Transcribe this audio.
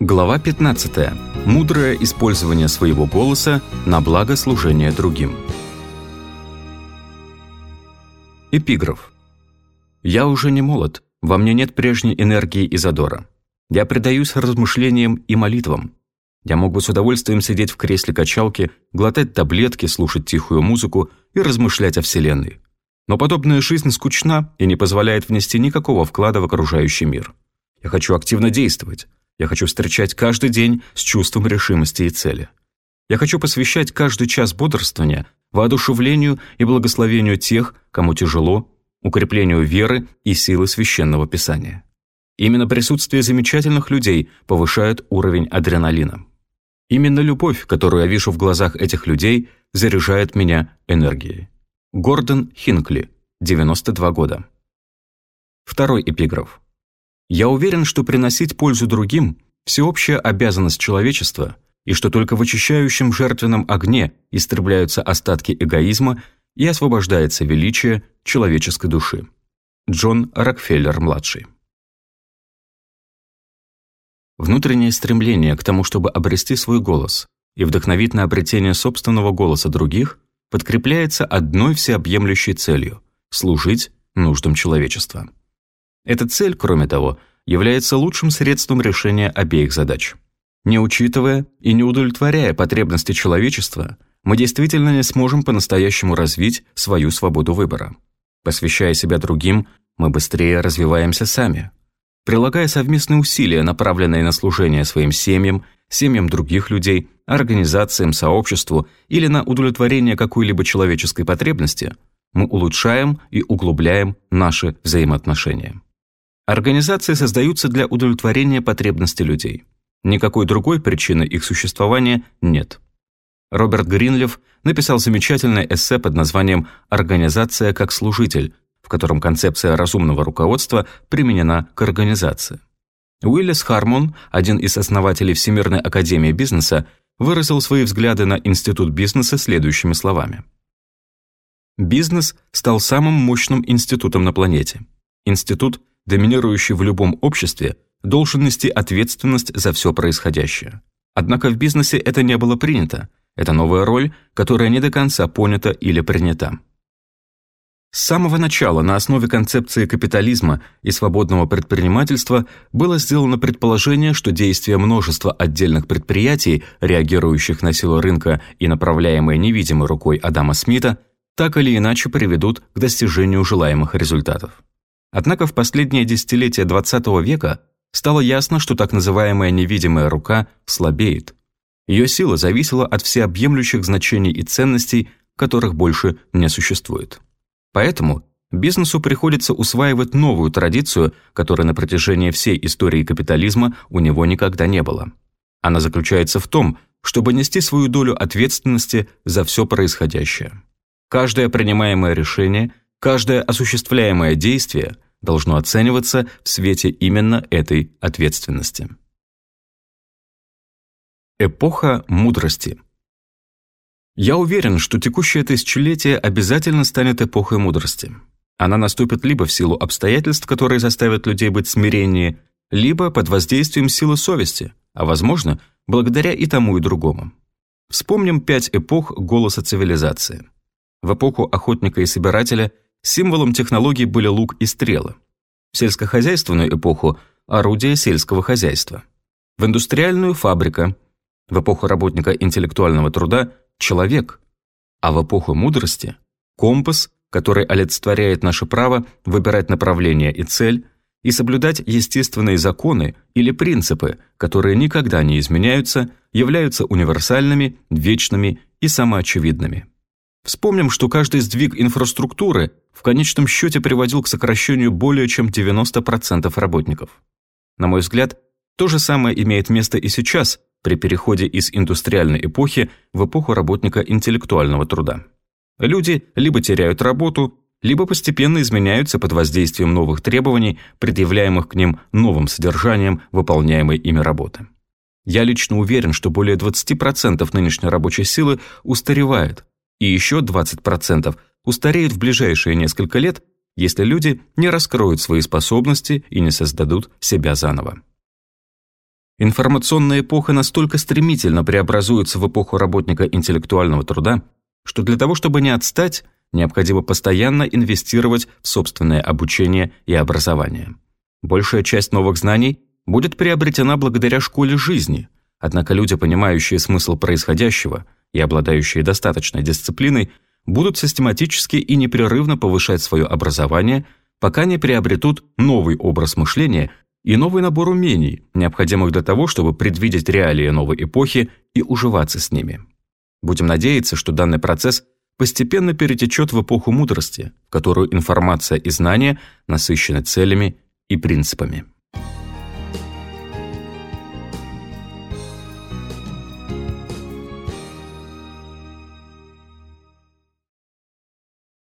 Глава 15. Мудрое использование своего голоса на благо служения другим. Эпиграф. «Я уже не молод, во мне нет прежней энергии и задора. Я предаюсь размышлениям и молитвам. Я мог бы с удовольствием сидеть в кресле качалки, глотать таблетки, слушать тихую музыку и размышлять о Вселенной. Но подобная жизнь скучна и не позволяет внести никакого вклада в окружающий мир. Я хочу активно действовать, я хочу встречать каждый день с чувством решимости и цели. Я хочу посвящать каждый час бодрствования воодушевлению и благословению тех, кому тяжело, укреплению веры и силы священного писания. Именно присутствие замечательных людей повышает уровень адреналина. Именно любовь, которую я вижу в глазах этих людей, заряжает меня энергией. Гордон Хинкли, 92 года. Второй эпиграф. Я уверен, что приносить пользу другим – всеобщая обязанность человечества, и что только в очищающем жертвенном огне истребляются остатки эгоизма и освобождается величие человеческой души. Джон Рокфеллер-младший. Внутреннее стремление к тому, чтобы обрести свой голос и вдохновить на обретение собственного голоса других, подкрепляется одной всеобъемлющей целью – служить нуждам человечества. Эта цель, кроме того, является лучшим средством решения обеих задач. Не учитывая и не удовлетворяя потребности человечества, мы действительно не сможем по-настоящему развить свою свободу выбора. Посвящая себя другим, мы быстрее развиваемся сами. Прилагая совместные усилия, направленные на служение своим семьям, семьям других людей, организациям, сообществу или на удовлетворение какой-либо человеческой потребности, мы улучшаем и углубляем наши взаимоотношения. Организации создаются для удовлетворения потребностей людей. Никакой другой причины их существования нет. Роберт Гринлев написал замечательное эссе под названием «Организация как служитель», в котором концепция разумного руководства применена к организации. Уиллис Хармон, один из основателей Всемирной академии бизнеса, выразил свои взгляды на институт бизнеса следующими словами. Бизнес стал самым мощным институтом на планете. Институт – доминирующий в любом обществе, должен нести ответственность за все происходящее. Однако в бизнесе это не было принято. Это новая роль, которая не до конца понята или принята. С самого начала на основе концепции капитализма и свободного предпринимательства было сделано предположение, что действия множества отдельных предприятий, реагирующих на силу рынка и направляемые невидимой рукой Адама Смита, так или иначе приведут к достижению желаемых результатов. Однако в последние десятилетия XX века стало ясно, что так называемая невидимая рука слабеет. Ее сила зависела от всеобъемлющих значений и ценностей, которых больше не существует. Поэтому бизнесу приходится усваивать новую традицию, которой на протяжении всей истории капитализма у него никогда не было. Она заключается в том, чтобы нести свою долю ответственности за все происходящее. Каждое принимаемое решение – Каждое осуществляемое действие должно оцениваться в свете именно этой ответственности. Эпоха мудрости Я уверен, что текущее тысячелетие обязательно станет эпохой мудрости. Она наступит либо в силу обстоятельств, которые заставят людей быть смиреннее, либо под воздействием силы совести, а возможно, благодаря и тому, и другому. Вспомним пять эпох голоса цивилизации. В эпоху охотника и собирателя – Символом технологий были лук и стрелы. В сельскохозяйственную эпоху – орудие сельского хозяйства. В индустриальную – фабрика. В эпоху работника интеллектуального труда – человек. А в эпоху мудрости – компас, который олицетворяет наше право выбирать направление и цель и соблюдать естественные законы или принципы, которые никогда не изменяются, являются универсальными, вечными и самоочевидными. Вспомним, что каждый сдвиг инфраструктуры в конечном счете приводил к сокращению более чем 90% работников. На мой взгляд, то же самое имеет место и сейчас при переходе из индустриальной эпохи в эпоху работника интеллектуального труда. Люди либо теряют работу, либо постепенно изменяются под воздействием новых требований, предъявляемых к ним новым содержанием выполняемой ими работы. Я лично уверен, что более 20% нынешней рабочей силы устаревает, и еще 20% устареют в ближайшие несколько лет, если люди не раскроют свои способности и не создадут себя заново. Информационная эпоха настолько стремительно преобразуется в эпоху работника интеллектуального труда, что для того, чтобы не отстать, необходимо постоянно инвестировать в собственное обучение и образование. Большая часть новых знаний будет приобретена благодаря школе жизни, однако люди, понимающие смысл происходящего и обладающие достаточной дисциплиной, будут систематически и непрерывно повышать свое образование, пока не приобретут новый образ мышления и новый набор умений, необходимых для того, чтобы предвидеть реалии новой эпохи и уживаться с ними. Будем надеяться, что данный процесс постепенно перетечет в эпоху мудрости, в которую информация и знания насыщены целями и принципами.